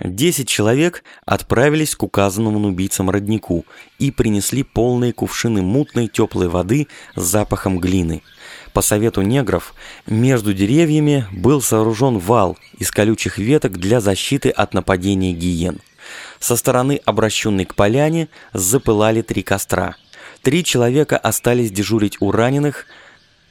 Десять человек отправились к указанному убийцам роднику и принесли полные кувшины мутной теплой воды с запахом глины. По совету негров, между деревьями был сооружен вал из колючих веток для защиты от нападения гиен. Со стороны, обращенной к поляне, запылали три костра. Три человека остались дежурить у раненых,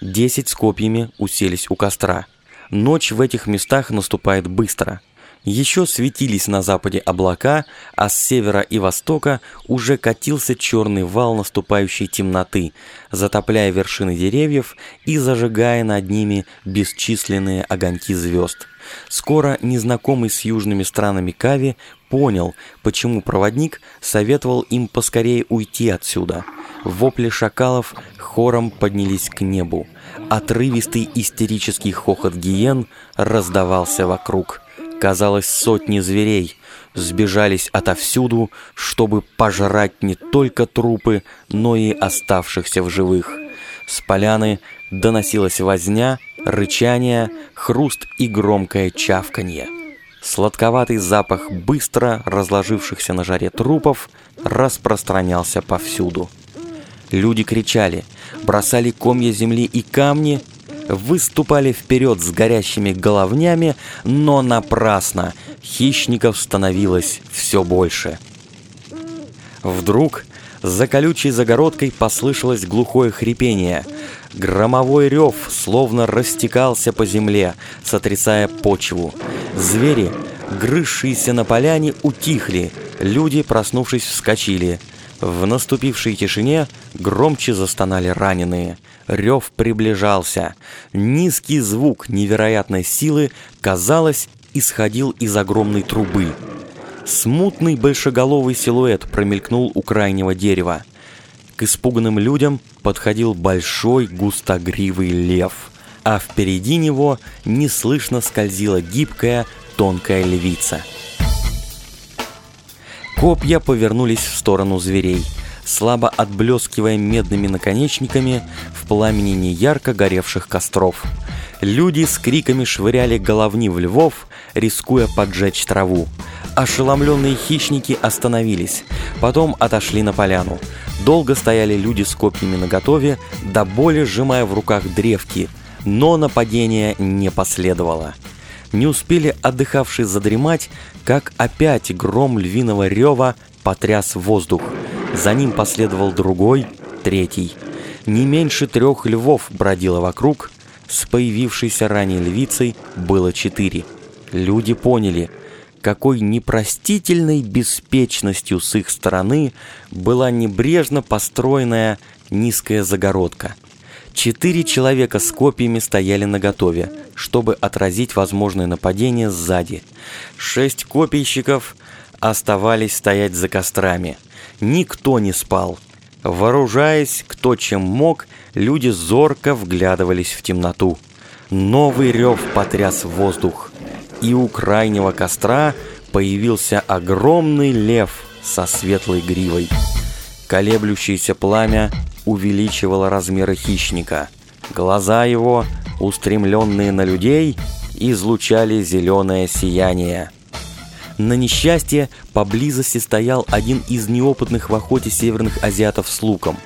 десять с копьями уселись у костра. Ночь в этих местах наступает быстро – еще светились на западе облака, а с севера и востока уже катился черный вал наступающей темноты, затопляя вершины деревьев и зажигая над ними бесчисленные огоньки звезд. Скоро незнакомый с южными странами Кави понял, почему проводник советовал им поскорее уйти отсюда. Вопли шакалов хором поднялись к небу. Отрывистый истерический хохот гиен раздавался вокруг – казалось, сотни зверей сбежались отовсюду, чтобы пожрать не только трупы, но и оставшихся в живых. С поляны доносилась возня, рычание, хруст и громкое чавканье. Сладковатый запах быстро разложившихся на жаре трупов распространялся повсюду. Люди кричали, бросали комья земли и камни, выступали вперед с горящими головнями, но напрасно. Хищников становилось все больше. Вдруг за колючей загородкой послышалось глухое хрипение. Громовой рев словно растекался по земле, сотрясая почву. Звери, грызшиеся на поляне, утихли. Люди, проснувшись, вскочили. В наступившей тишине громче застонали раненые – Рев приближался. Низкий звук невероятной силы, казалось, исходил из огромной трубы. Смутный большеголовый силуэт промелькнул у крайнего дерева. К испуганным людям подходил большой густогривый лев, а впереди него неслышно скользила гибкая тонкая львица. Копья повернулись в сторону зверей – слабо отблескивая медными наконечниками в пламени неярко горевших костров. Люди с криками швыряли головни в львов, рискуя поджечь траву. Ошеломленные хищники остановились, потом отошли на поляну. Долго стояли люди с копьями наготове, до боли сжимая в руках древки, но нападения не последовало. Не успели отдыхавшие задремать, как опять гром львиного рева потряс воздух – за ним последовал другой, третий. Не меньше трех львов бродило вокруг. С появившейся ранее львицей было четыре. Люди поняли, какой непростительной беспечностью с их стороны была небрежно построенная низкая загородка. Четыре человека с копьями стояли наготове, чтобы отразить возможное нападение сзади. Шесть копийщиков оставались стоять за кострами – Никто не спал. Вооружаясь кто чем мог, люди зорко вглядывались в темноту. Новый рев потряс воздух, и у крайнего костра появился огромный лев со светлой гривой. Колеблющееся пламя увеличивало размеры хищника. Глаза его, устремленные на людей, излучали зеленое сияние. На несчастье поблизости стоял один из неопытных в охоте северных азиатов с луком.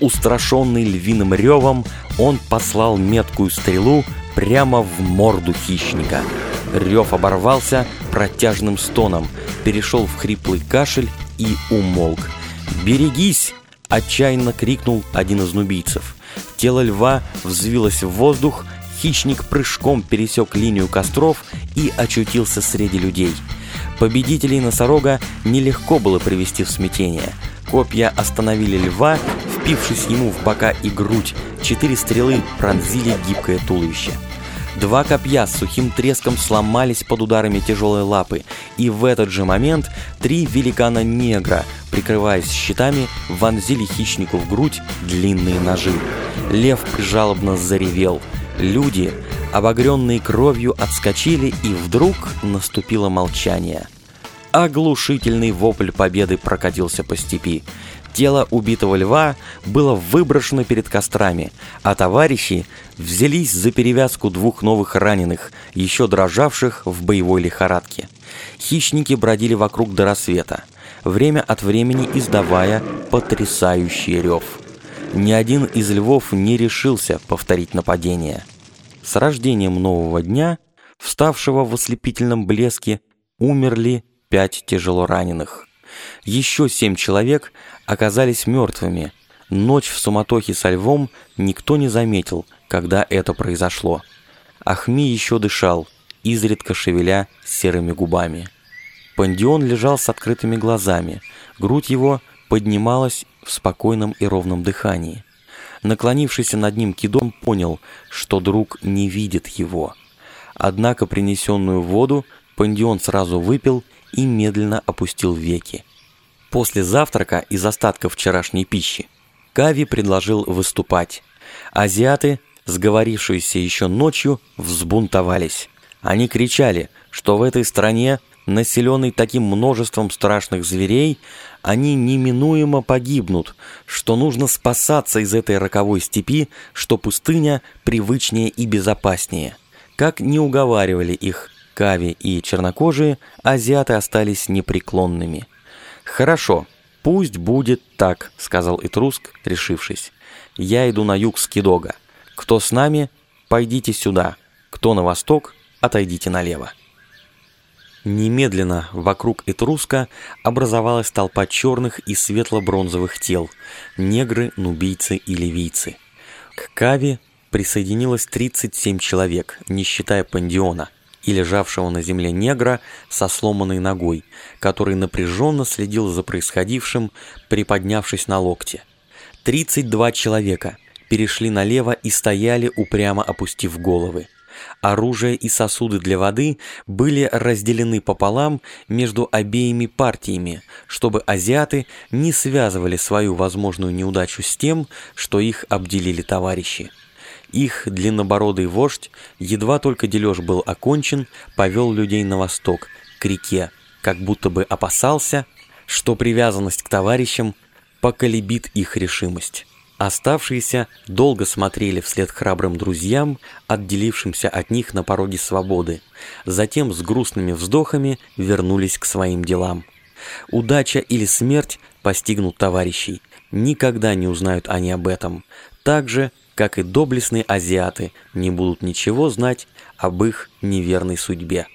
Устрашенный львиным ревом, он послал меткую стрелу прямо в морду хищника. Рев оборвался протяжным стоном, перешел в хриплый кашель и умолк. «Берегись!» – отчаянно крикнул один из нубийцев. Тело льва взвилось в воздух, хищник прыжком пересек линию костров и очутился среди людей – Победителей носорога нелегко было привести в смятение. Копья остановили льва, впившись ему в бока и грудь. Четыре стрелы пронзили гибкое туловище. Два копья с сухим треском сломались под ударами тяжелой лапы, и в этот же момент три великана-негра, прикрываясь щитами, вонзили хищнику в грудь длинные ножи. Лев жалобно заревел. Люди, обогренные кровью, отскочили, и вдруг наступило молчание. Оглушительный вопль победы прокатился по степи. Тело убитого льва было выброшено перед кострами, а товарищи взялись за перевязку двух новых раненых, еще дрожавших в боевой лихорадке. Хищники бродили вокруг до рассвета, время от времени издавая потрясающий рев. Ни один из львов не решился повторить нападение. С рождением нового дня, вставшего в ослепительном блеске, умерли пять тяжело раненых. Еще семь человек оказались мертвыми. Ночь в суматохе со львом никто не заметил, когда это произошло. Ахми еще дышал, изредка шевеля серыми губами. Пандион лежал с открытыми глазами, грудь его поднималась в спокойном и ровном дыхании. Наклонившийся над ним Кидон понял, что друг не видит его. Однако принесенную воду Пандион сразу выпил и медленно опустил веки. После завтрака из остатков вчерашней пищи Кави предложил выступать. Азиаты, сговорившиеся еще ночью, взбунтовались. Они кричали, что в этой стране, населенной таким множеством страшных зверей, они неминуемо погибнут, что нужно спасаться из этой роковой степи, что пустыня привычнее и безопаснее. Как не уговаривали их Кави и чернокожие, азиаты остались непреклонными. «Хорошо, пусть будет так», — сказал Итруск, решившись. «Я иду на юг с Кидога. Кто с нами, пойдите сюда. Кто на восток, отойдите налево». Немедленно вокруг Этруска образовалась толпа черных и светло-бронзовых тел – негры, нубийцы и ливийцы. К Кави присоединилось 37 человек, не считая Пандиона, и лежавшего на земле негра со сломанной ногой, который напряженно следил за происходившим, приподнявшись на локте. 32 человека перешли налево и стояли, упрямо опустив головы. Оружие и сосуды для воды были разделены пополам между обеими партиями, чтобы азиаты не связывали свою возможную неудачу с тем, что их обделили товарищи. Их длиннобородый вождь, едва только дележ был окончен, повел людей на восток, к реке, как будто бы опасался, что привязанность к товарищам поколебит их решимость. Оставшиеся долго смотрели вслед храбрым друзьям, отделившимся от них на пороге свободы. Затем с грустными вздохами вернулись к своим делам. Удача или смерть постигнут товарищей. Никогда не узнают они об этом. Так же, как и доблестные азиаты не будут ничего знать об их неверной судьбе.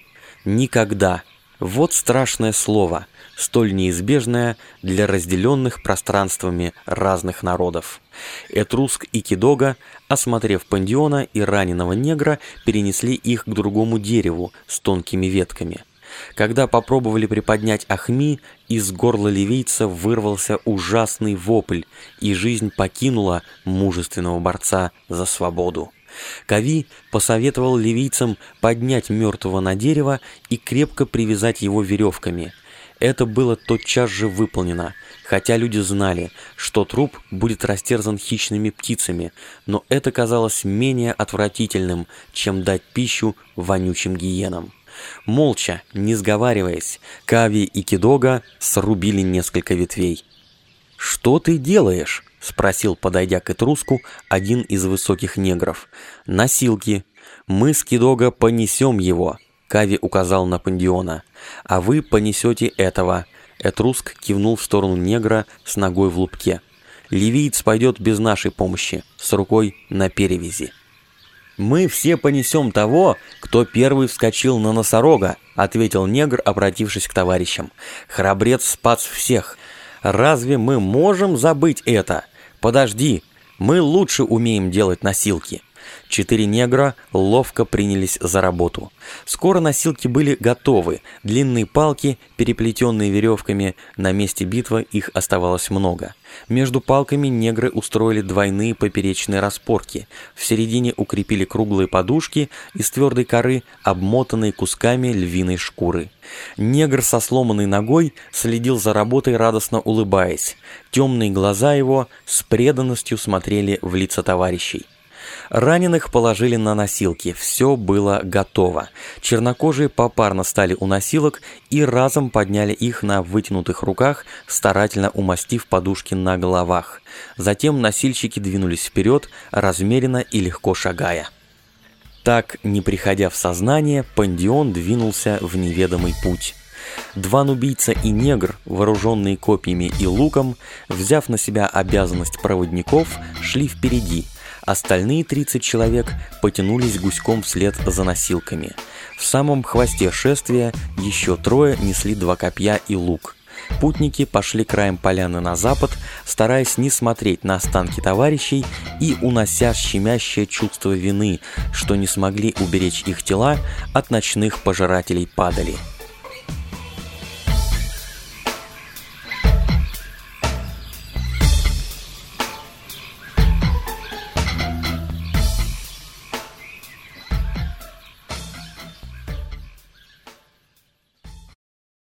Никогда. Вот страшное слово, столь неизбежное для разделенных пространствами разных народов. Этруск и Кидога, осмотрев пандиона и раненого негра, перенесли их к другому дереву с тонкими ветками – когда попробовали приподнять Ахми, из горла ливийца вырвался ужасный вопль, и жизнь покинула мужественного борца за свободу. Кави посоветовал ливийцам поднять мертвого на дерево и крепко привязать его веревками. Это было тотчас же выполнено, хотя люди знали, что труп будет растерзан хищными птицами, но это казалось менее отвратительным, чем дать пищу вонючим гиенам. Молча, не сговариваясь, Кави и Кидога срубили несколько ветвей. «Что ты делаешь?» — спросил, подойдя к Этруску, один из высоких негров. «Носилки. Мы с Кидога понесем его», — Кави указал на Пандиона. «А вы понесете этого». Этруск кивнул в сторону негра с ногой в лупке. «Ливиец пойдет без нашей помощи, с рукой на перевязи». «Мы все понесем того, кто первый вскочил на носорога», ответил негр, обратившись к товарищам. «Храбрец спас всех. Разве мы можем забыть это? Подожди, мы лучше умеем делать носилки». Четыре негра ловко принялись за работу. Скоро носилки были готовы. Длинные палки, переплетенные веревками, на месте битвы их оставалось много. Между палками негры устроили двойные поперечные распорки. В середине укрепили круглые подушки из твердой коры, обмотанные кусками львиной шкуры. Негр со сломанной ногой следил за работой, радостно улыбаясь. Темные глаза его с преданностью смотрели в лица товарищей. Раненых положили на носилки, все было готово. Чернокожие попарно стали у носилок и разом подняли их на вытянутых руках, старательно умастив подушки на головах. Затем носильщики двинулись вперед, размеренно и легко шагая. Так, не приходя в сознание, Пандион двинулся в неведомый путь. Два нубийца и негр, вооруженные копьями и луком, взяв на себя обязанность проводников, шли впереди. Остальные 30 человек потянулись гуськом вслед за носилками. В самом хвосте шествия еще трое несли два копья и лук – Путники пошли краем поляны на запад, стараясь не смотреть на останки товарищей и унося щемящее чувство вины, что не смогли уберечь их тела от ночных пожирателей падали –